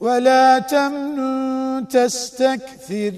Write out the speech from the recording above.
ولا تمنن تستكثر.